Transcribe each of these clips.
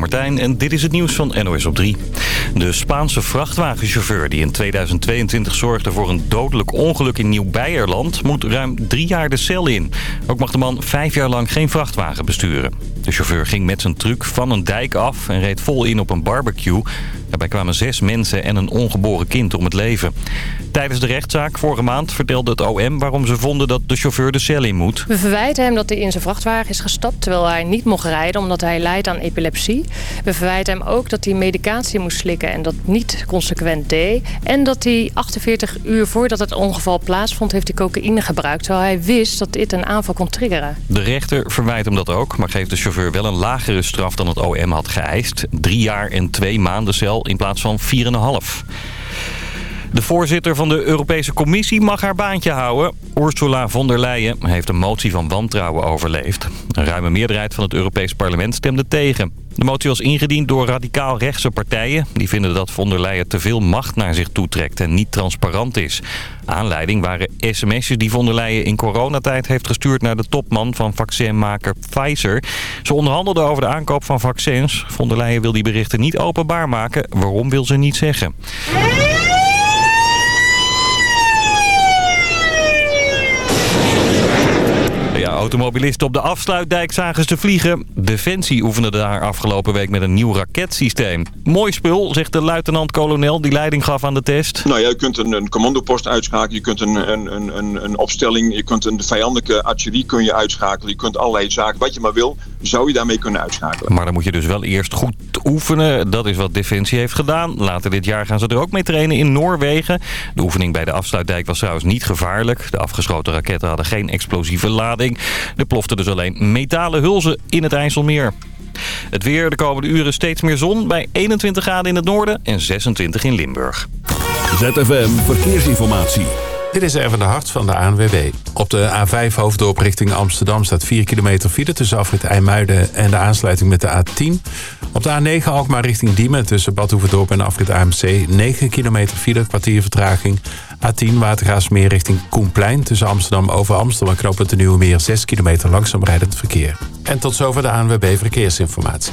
ben Martijn en dit is het nieuws van NOS op 3. De Spaanse vrachtwagenchauffeur die in 2022 zorgde voor een dodelijk ongeluk in Nieuw-Beierland... moet ruim drie jaar de cel in. Ook mag de man vijf jaar lang geen vrachtwagen besturen. De chauffeur ging met zijn truck van een dijk af en reed vol in op een barbecue. Daarbij kwamen zes mensen en een ongeboren kind om het leven. Tijdens de rechtszaak vorige maand vertelde het OM waarom ze vonden dat de chauffeur de cel in moet. We verwijten hem dat hij in zijn vrachtwagen is gestapt terwijl hij niet mocht rijden omdat hij lijdt aan epilepsie. We verwijten hem ook dat hij medicatie moest slikken en dat niet consequent deed. En dat hij 48 uur voordat het ongeval plaatsvond heeft hij cocaïne gebruikt terwijl hij wist dat dit een aanval kon triggeren. De rechter verwijt hem dat ook, maar geeft de chauffeur wel een lagere straf dan het OM had geëist. Drie jaar en twee maanden cel in plaats van 4,5. De voorzitter van de Europese Commissie mag haar baantje houden. Ursula von der Leyen heeft een motie van wantrouwen overleefd. Een ruime meerderheid van het Europees Parlement stemde tegen. De motie was ingediend door radicaal rechtse partijen. Die vinden dat von der Leyen te veel macht naar zich toetrekt en niet transparant is. Aanleiding waren sms'jes die von der Leyen in coronatijd heeft gestuurd naar de topman van vaccinmaker Pfizer. Ze onderhandelden over de aankoop van vaccins. Von der Leyen wil die berichten niet openbaar maken. Waarom wil ze niet zeggen. Automobilisten op de afsluitdijk zagen ze vliegen. Defensie oefende daar afgelopen week met een nieuw raketsysteem. Mooi spul, zegt de luitenant-kolonel die leiding gaf aan de test. Nou ja, je kunt een, een commandopost uitschakelen, je kunt een, een, een, een opstelling, je kunt een vijandelijke artillerie kun je uitschakelen. Je kunt allerlei zaken, wat je maar wil, zou je daarmee kunnen uitschakelen. Maar dan moet je dus wel eerst goed oefenen. Dat is wat Defensie heeft gedaan. Later dit jaar gaan ze er ook mee trainen in Noorwegen. De oefening bij de afsluitdijk was trouwens niet gevaarlijk. De afgeschoten raketten hadden geen explosieve lading. Er plofte dus alleen metalen hulzen in het IJsselmeer. Het weer de komende uren steeds meer zon bij 21 graden in het noorden en 26 in Limburg. ZFM Verkeersinformatie. Dit is even de hart van de ANWB. Op de A5 hoofddorp richting Amsterdam staat 4 kilometer file... tussen afrit IJmuiden en de aansluiting met de A10. Op de A9 Alkmaar richting Diemen tussen Bad Hoeverdorp en afrit AMC... 9 kilometer file, kwartier vertraging. A10 Watergaasmeer richting Koenplein tussen Amsterdam over Amsterdam... en de Nieuwe Meer 6 kilometer langzaam rijdend verkeer. En tot zover de ANWB Verkeersinformatie.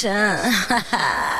神。哈 哈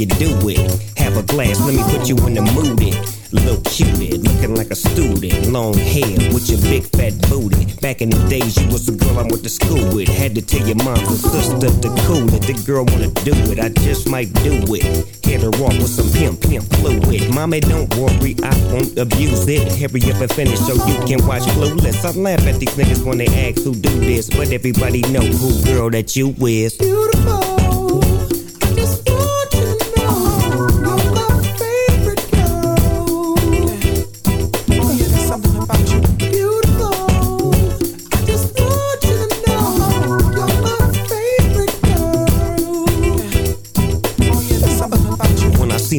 You do it. Have a glass, let me put you in the mood. It. Little cutie, looking like a student. Long hair with your big fat booty. Back in the days, you was the girl I went to school with. Had to tell your mom and sister to cool it. The girl wanna do it, I just might do it. Hit her off with some pimp, pimp fluid. Mommy, don't worry, I won't abuse it. Hurry up and finish so you can watch Clueless. I laugh at these niggas when they ask who do this, but everybody know who girl that you is. When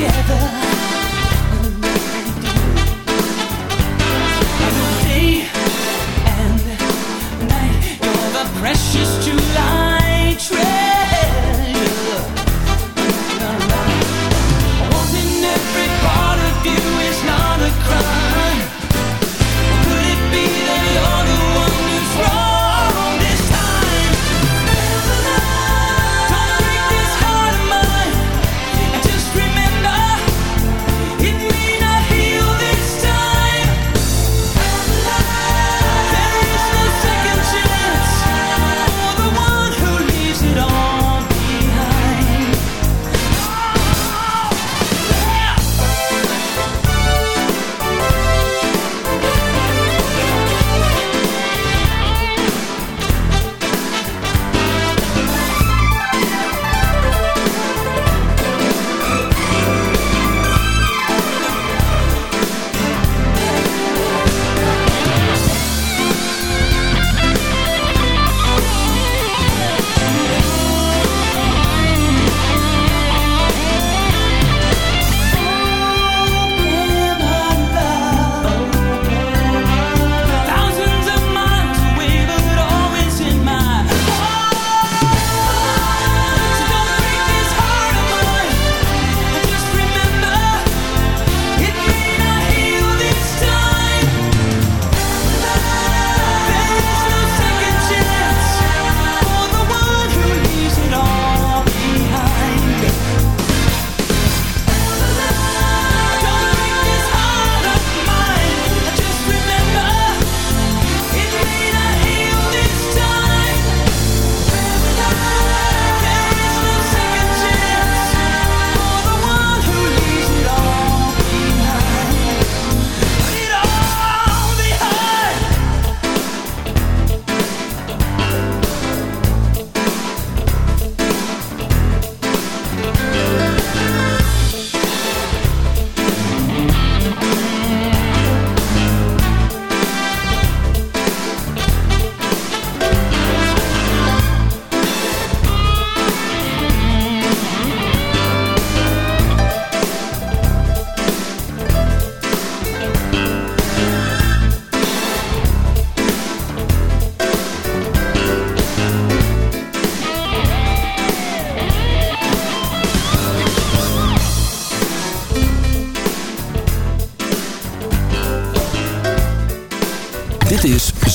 together.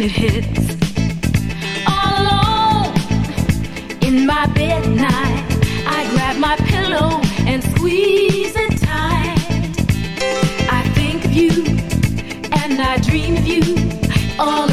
when it hits. All alone in my bed at night, I grab my pillow and squeeze it tight. I think of you and I dream of you all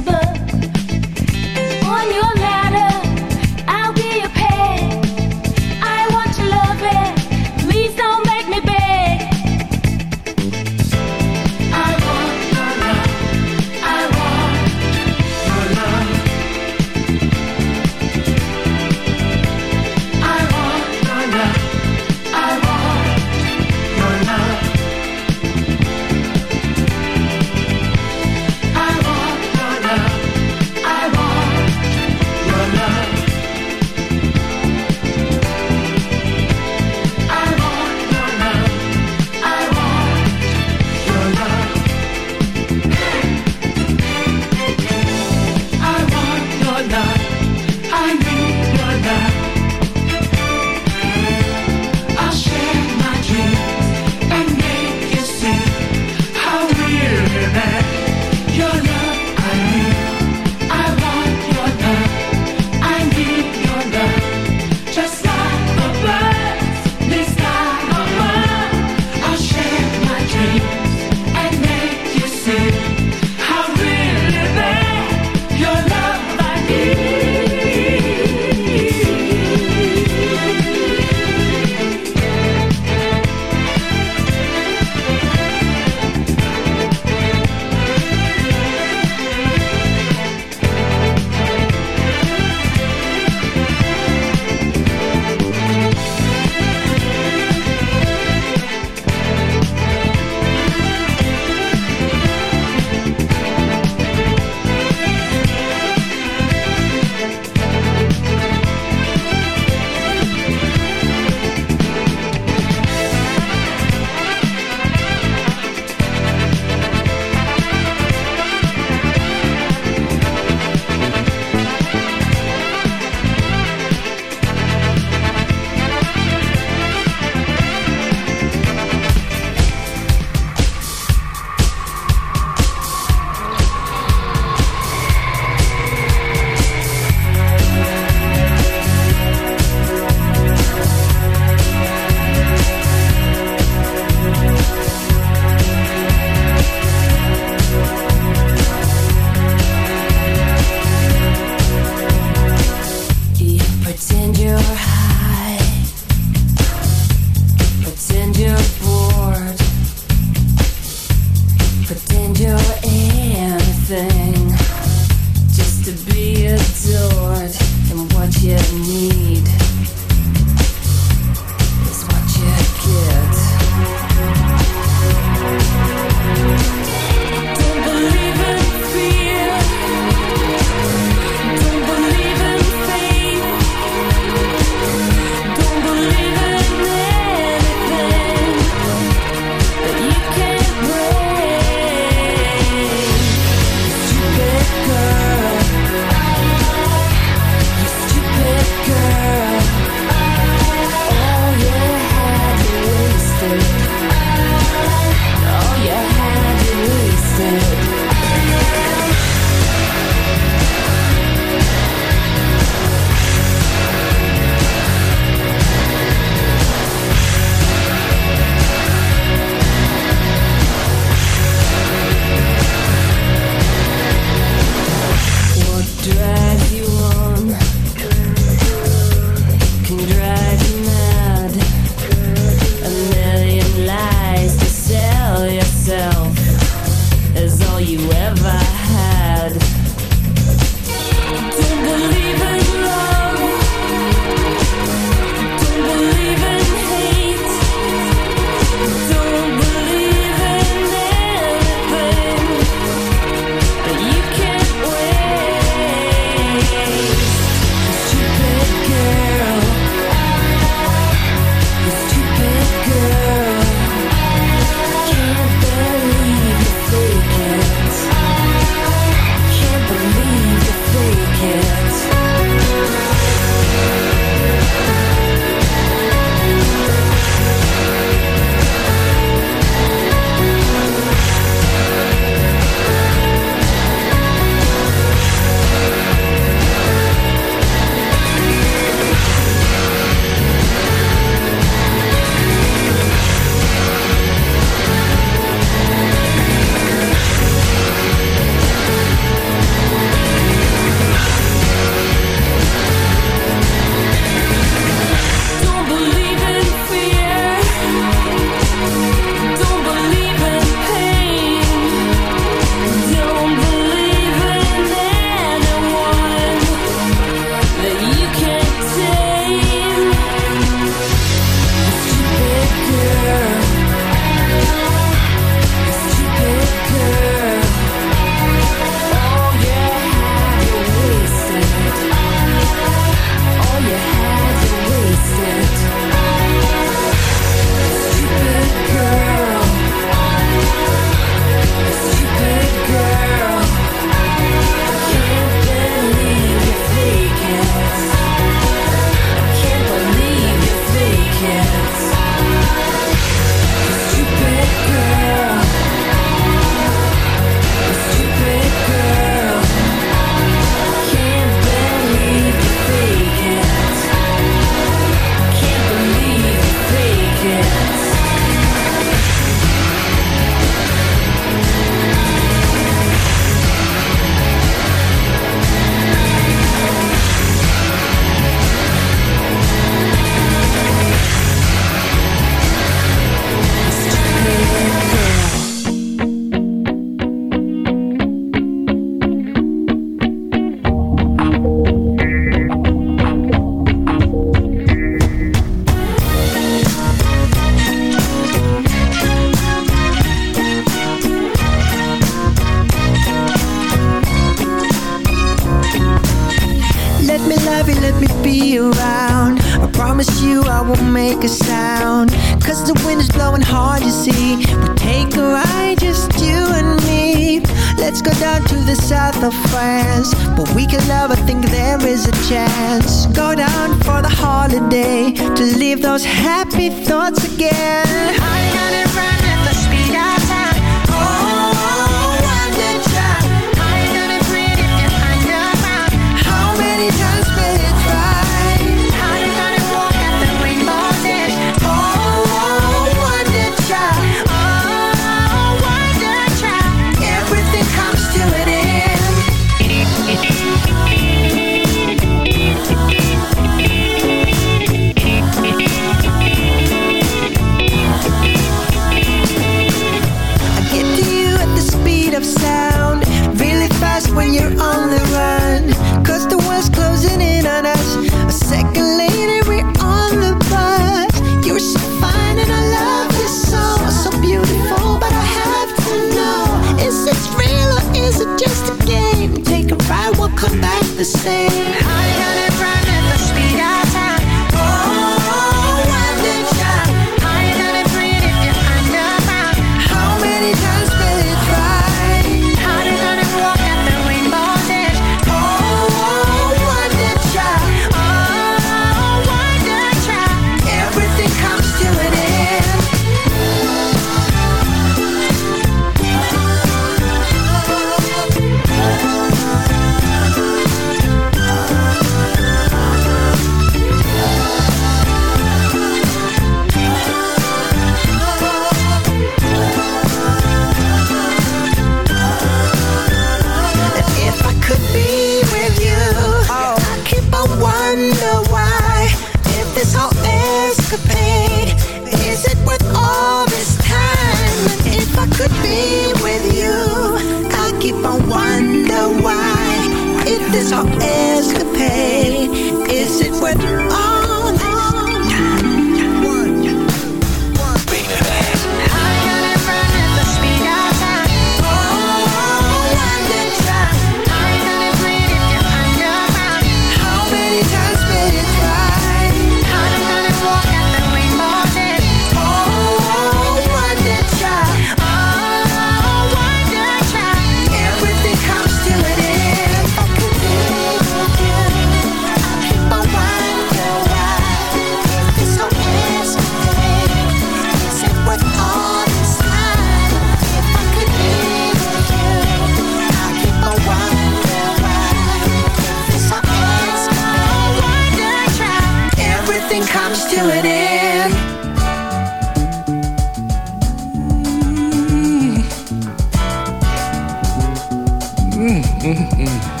嗯嗯。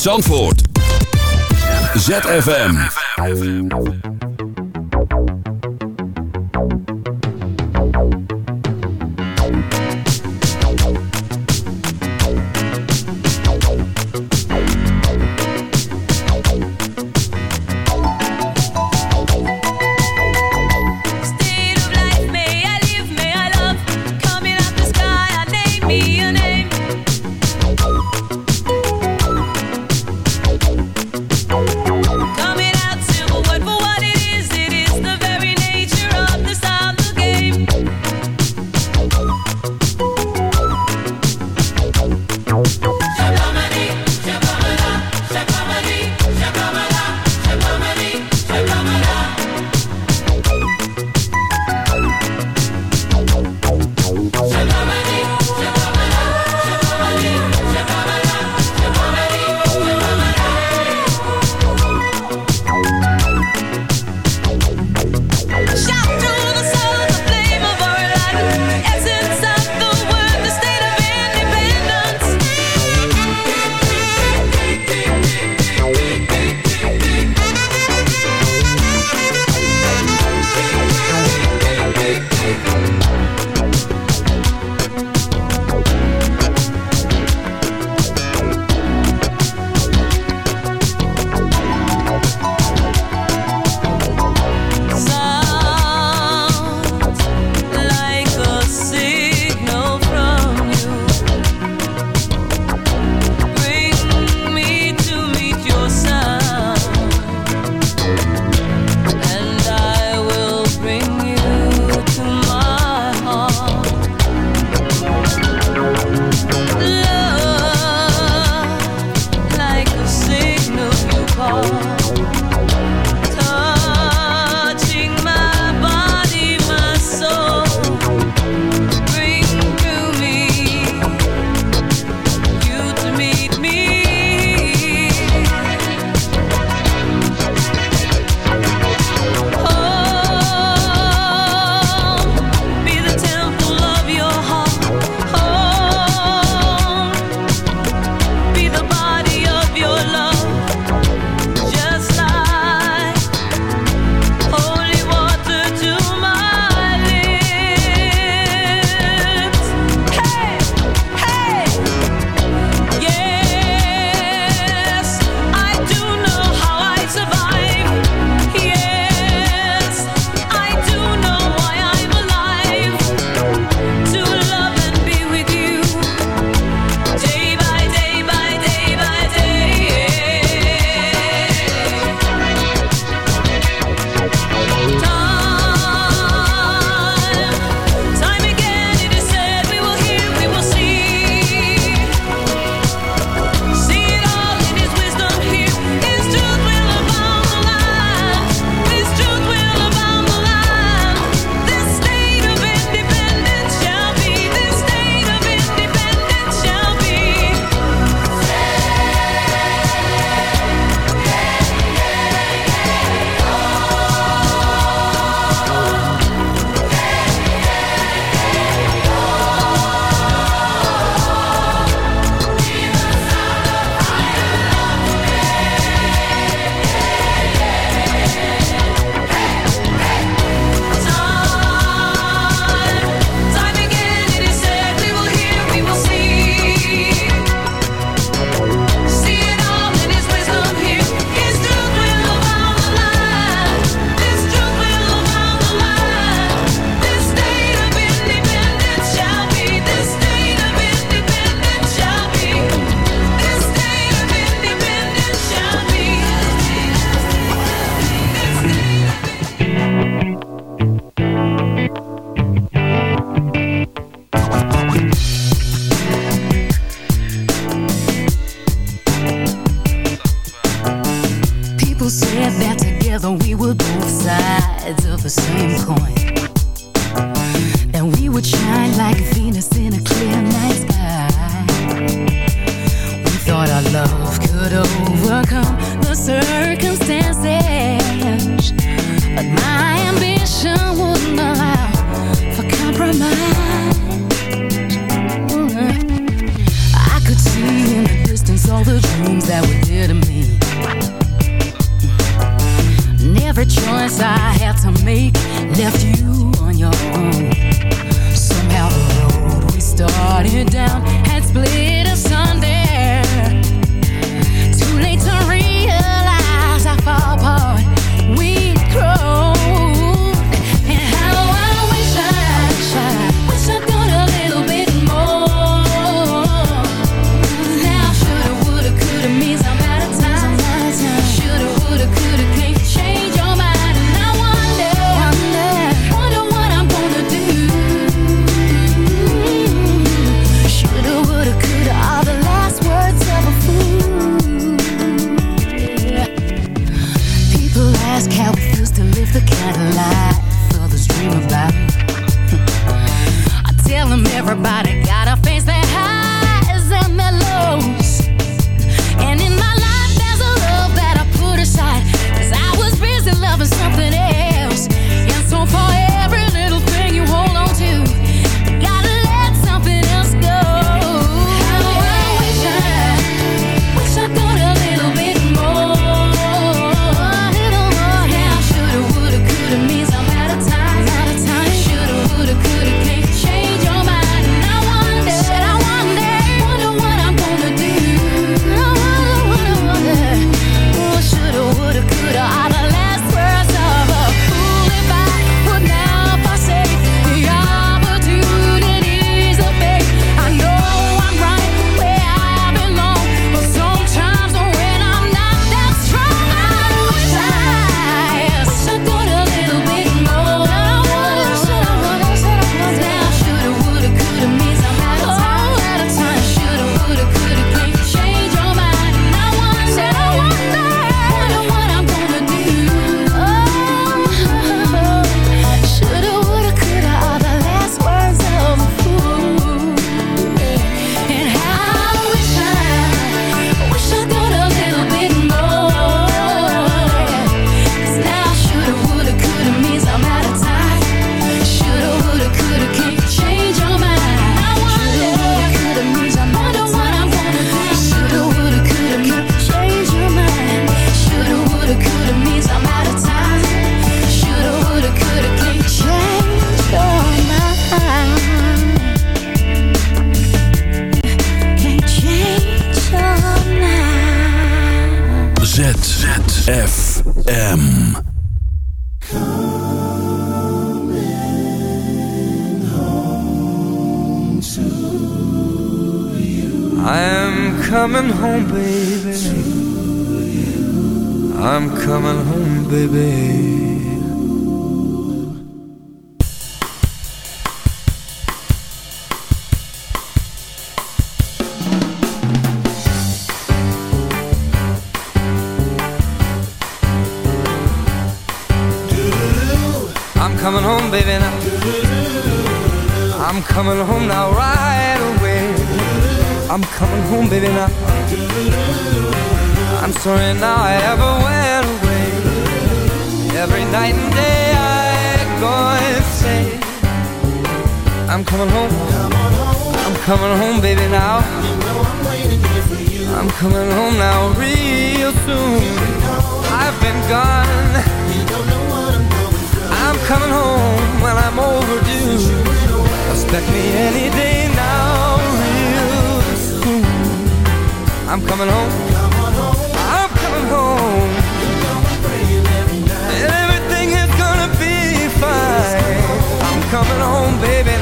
Zandvoort. ZFM. bébé. I'm coming home, baby, now. I'm coming home now, right away. I'm coming home, baby, now. I'm sorry now, I coming home, baby, now. You know I'm waiting here for you. I'm coming home now, real soon. I've been gone. You don't know what I'm going through. I'm coming home when I'm overdue. Expect me any day now, real soon. I'm coming home. I'm coming home. And everything is gonna be fine. I'm coming home, baby.